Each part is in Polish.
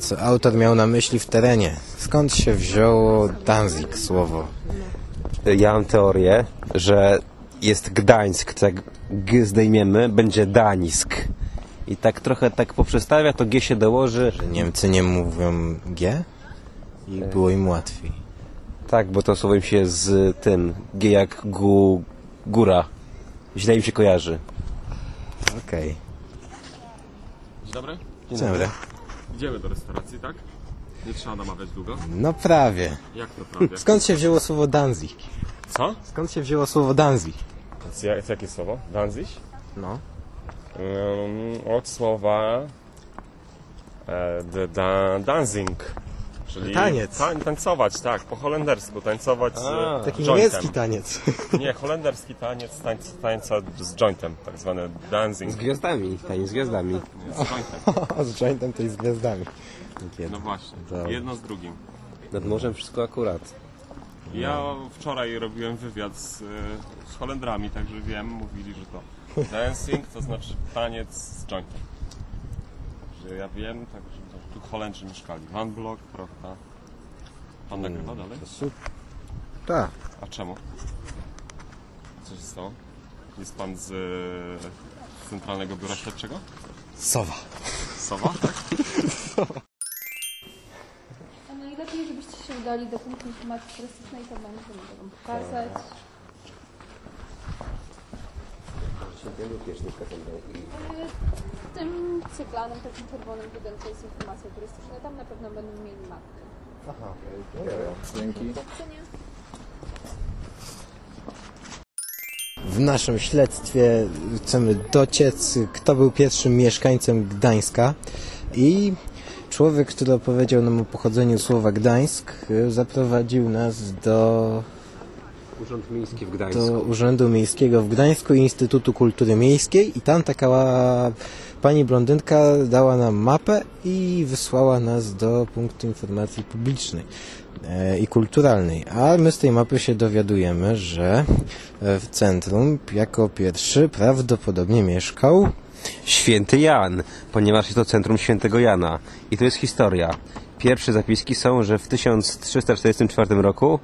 Co autor miał na myśli w terenie? Skąd się wzięło Danzig słowo? Ja mam teorię, że jest Gdańsk, to jak G zdejmiemy, będzie Danisk. I tak trochę tak poprzestawia, to G się dołoży. Niemcy nie mówią G? I było im łatwiej. Tak, bo to słowo im się z tym, G jak gu, góra. Źle im się kojarzy. Okej. Dzień dobry. Dzień dobry. Idziemy do restauracji, tak? Nie trzeba namawiać długo. No prawie. Jak to prawie? Skąd się wzięło słowo Danzig? Co? Skąd się wzięło słowo Danzig? Jak, jakie słowo? Danzig? No. Um, od słowa e, d, da, dancing. Czyli Taniec. Tań, tańcować, tak, po holendersku, tańcować z Taki jointem. niemiecki taniec. Nie, holenderski taniec, tańc, tańca z jointem, tak zwany dancing Z gwiazdami, tani z gwiazdami. z jointem. Z jointem to i z gwiazdami. Kiedy? No właśnie, Dobra. jedno z drugim. Nad morzem wszystko akurat. Ja wczoraj robiłem wywiad z, z Holendrami, także wiem, mówili, że to dancing to znaczy taniec z jointem. Że ja wiem, także to, tu Holendrzy mieszkali. Van Blok, prawda? Pan nagrywa dalej? Tak. A czemu? Co się stało? Jest pan z e, Centralnego Biura Śledczego? Sowa. Sowa, tak? A najlepiej, żebyście się udali do punktu informacji turystycznej, to będziemy wam pokazać. W tym cyklanym, takim czerwonym budynku jest informacja turystyczna. Tam na pewno będą mieli mapkę. Dzięki. Do widzenia. W naszym śledztwie chcemy dociec, kto był pierwszym mieszkańcem Gdańska i człowiek, który opowiedział nam o pochodzeniu słowa Gdańsk, y, zaprowadził nas do, Urząd Miejski w Gdańsku. do Urzędu Miejskiego w Gdańsku i Instytutu Kultury Miejskiej i tam taka pani blondynka dała nam mapę i wysłała nas do punktu informacji publicznej e, i kulturalnej. A my z tej mapy się dowiadujemy, że e, w centrum jako pierwszy prawdopodobnie mieszkał Święty Jan, ponieważ jest to centrum świętego Jana. I to jest historia. Pierwsze zapiski są, że w 1344 roku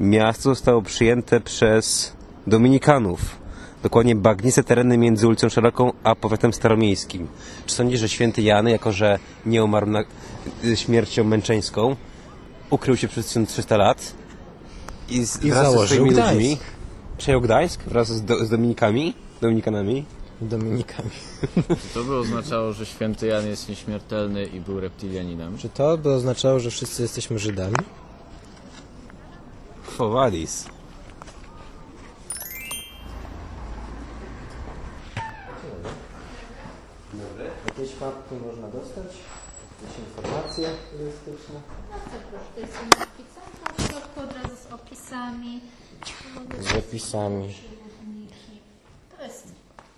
miasto zostało przyjęte przez Dominikanów. Dokładnie bagnice tereny między ulicą Szeroką a powiatem staromiejskim. Czy sądzisz, że święty Jan, jako że nie umarł na, śmiercią męczeńską, ukrył się przez 1300 lat i, z, I wraz ze założył swoimi Gdańsk. ludźmi przejął Gdańsk wraz z, do, z Dominikami, Dominikanami? Dominikami. To by oznaczało, że święty Jan jest nieśmiertelny i był reptilianinem. Czy to by oznaczało, że wszyscy jesteśmy Żydami? Quo vadis? Jakieś mapki można dostać? Jakieś informacje turystyczne? Proszę, to jest instrukcja. W środku od razu z opisami. Z zapisami To jest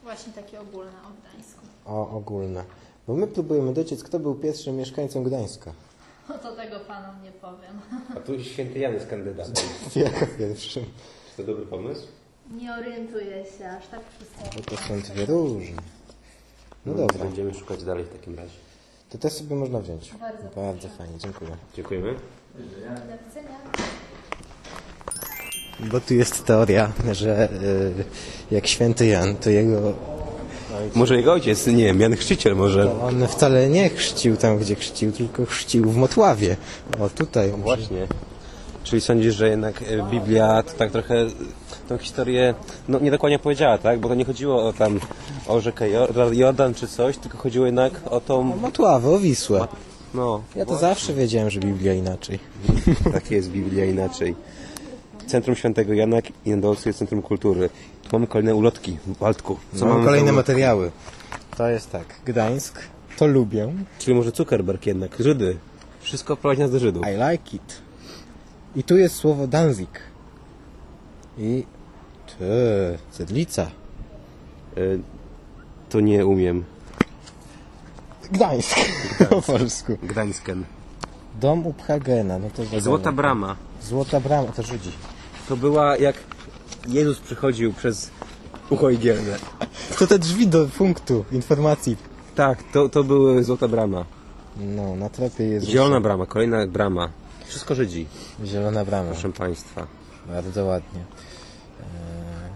właśnie takie ogólne o Gdańsku. o ogólne. Bo my próbujemy dociec, kto był pierwszym mieszkańcą Gdańska. No to tego panom nie powiem. A tu święty Jan jest kandydatem. Jako pierwszym. To dobry pomysł? Nie orientuję się aż tak wszyscy. Bo to są dwie różne. No dobra, Będziemy szukać dalej w takim razie. to te sobie można wziąć. Bardzo Bardzo fajnie, dziękuję. Dziękujemy. Do widzenia. Bo tu jest teoria, że y, jak święty Jan, to jego Może jego ojciec, nie wiem, Jan Chrzciciel może. on wcale nie chrzcił tam, gdzie chrzcił, tylko chrzcił w Motławie. O, tutaj. Właśnie. Czyli sądzisz, że jednak e, Biblia to tak trochę tą historię no, nie dokładnie powiedziała, tak? Bo to nie chodziło o tam o rzekę Jo- Jordan czy coś, tylko chodziło jednak o tą... Motławę, o Wisłę. No, Ja to zawsze wiedziałem, że Biblia inaczej. tak jest Biblia inaczej. Centrum Świętego Jana i na dole jest Centrum Kultury. Tu mamy kolejne ulotki w Waldku. Co mam kolejne tam? materiały. To jest tak. Gdańsk, to lubię. Czyli może Zuckerberg jednak, Żydy. Wszystko prowadzi nas do Żydów. I like it. I tu jest słowo Danzig. I... Ty, Cedlica. E, To nie umiem. Gdańsk. po polsku. Gdańsken. Dom Uphagena, no to wiadomo. Złota Brama. Złota brama, to Żydzi. To była jak Jezus przychodził przez ucho igielne. To te drzwi do punktu informacji. Tak, to, to były Złota Brama. No, na tropie jest Zielona brama, kolejna brama. Wszystko Żydzi, zielona brama. proszę Państwa. Bardzo ładnie.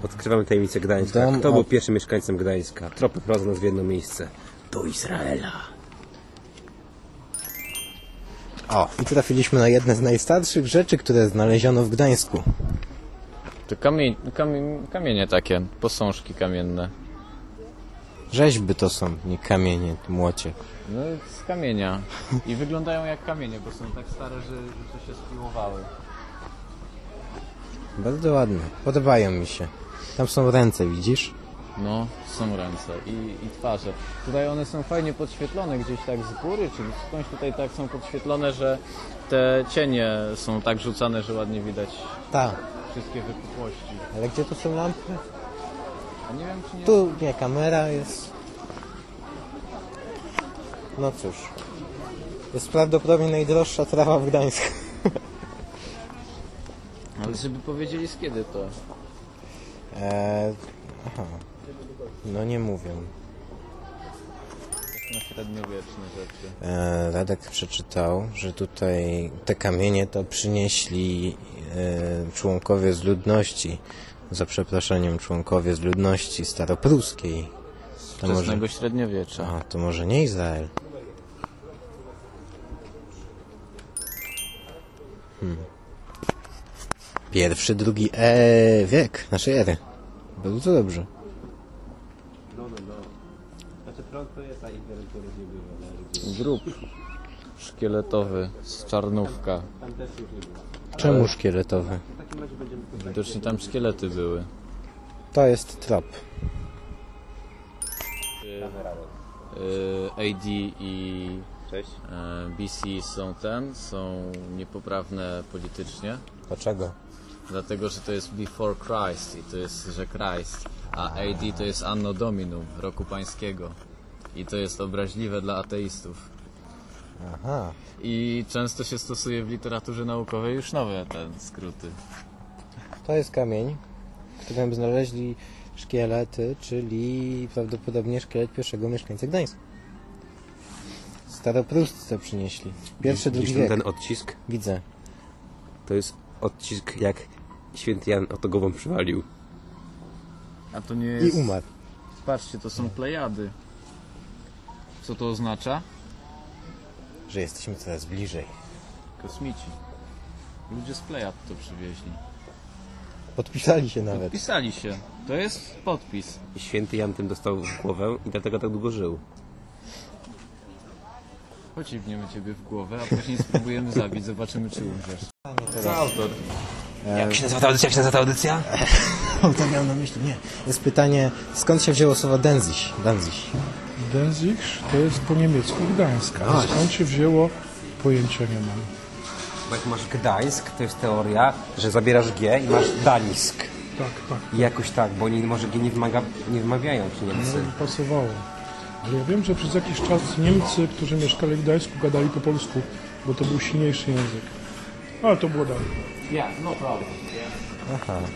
Odkrywamy tajemnicę Gdańska. Dom Kto od- był pierwszym mieszkańcem Gdańska? Tropy prowadzą nas w jedno miejsce. Do Izraela. O, i trafiliśmy na jedne z najstarszych rzeczy, które znaleziono w Gdańsku. To kamie, kamie, kamienie takie, posążki kamienne. Rzeźby to są, nie kamienie, młocie. No z kamienia. I wyglądają jak kamienie, bo są tak stare, że, że to się spiłowały. Bardzo ładne. Podobają mi się. Tam są ręce, widzisz? No, są ręce i, i twarze. Tutaj one są fajnie podświetlone gdzieś tak z góry, czyli skądś tutaj tak są podświetlone, że te cienie są tak rzucane, że ładnie widać Tak. Wszystkie wypukłości. Ale gdzie tu są lampy? A nie wiem czy nie... Tu nie, kamera jest. No cóż. Jest prawdopodobnie najdroższa trawa w Gdańsku. Ale żeby powiedzieli z kiedy to. Eee, aha. No nie mówią. Na średniowieczne rzeczy. E, Radek przeczytał, że tutaj te kamienie to przynieśli e, członkowie z ludności, za przeproszeniem członkowie z ludności staropruskiej. To może, Wczesnego średniowiecza. a, to może nie Izrael. Hmm. Pierwszy, drugi e, wiek naszej ery. Bardzo dobrze. Prąd to jest, a internetu nie było. Grób szkieletowy z Czarnówka. Tam też już nie było. Czemu szkieletowy? W takim razie będziemy... Widocznie tam szkielety były. To jest trop. Y, AD i Cześć. y, BC są ten, są niepoprawne politycznie. Dlaczego? Dlatego, że to jest before Christ i to jest, że Christ, a AD to jest Anno Dominum, roku pańskiego. I to jest obraźliwe dla ateistów. Aha. I często się stosuje w literaturze naukowej już nowe te skróty. To jest kamień, w którym znaleźli szkielety, czyli prawdopodobnie szkielet pierwszego mieszkańca Gdańska. Staropruscy to przynieśli. Pierwszy, drugi wiek. ten odcisk? Widzę. To jest odcisk jak święty Jan oto głową przywalił. A to nie I jest... umarł. Patrzcie, to są plejady. Co to oznacza? Że jesteśmy coraz bliżej. Kosmici. Ludzie z plejad to przywieźli. Podpisali się nawet. Podpisali się. To jest podpis. I święty Jan tym dostał w głowę i dlatego tak długo żył. Pociągniemy ciebie w głowę, a później spróbujemy zabić, zobaczymy czy umrzesz. Co autor? Jak się nazywa ta audycja? Jak się nazywa ta audycja? to miał na myśli, nie. Jest pytanie, skąd się wzięło słowo Danzig? Danzig. Danzig to jest po niemiecku Gdańska. A. A skąd się wzięło, pojęcia nie mam. Bo jak masz Gdańsk, to jest teoria, że zabierasz G i masz Danisk. Tak, tak. I jakoś tak, bo oni może G nie, wymaga, nie wymawiają ci Niemcy. No, pasowało. Ale ja wiem, że przez jakiś czas Niemcy, którzy mieszkali w Gdańsku, gadali po polsku, bo to był silniejszy język. Ale to było dalej. Yeah, no problem. Aha.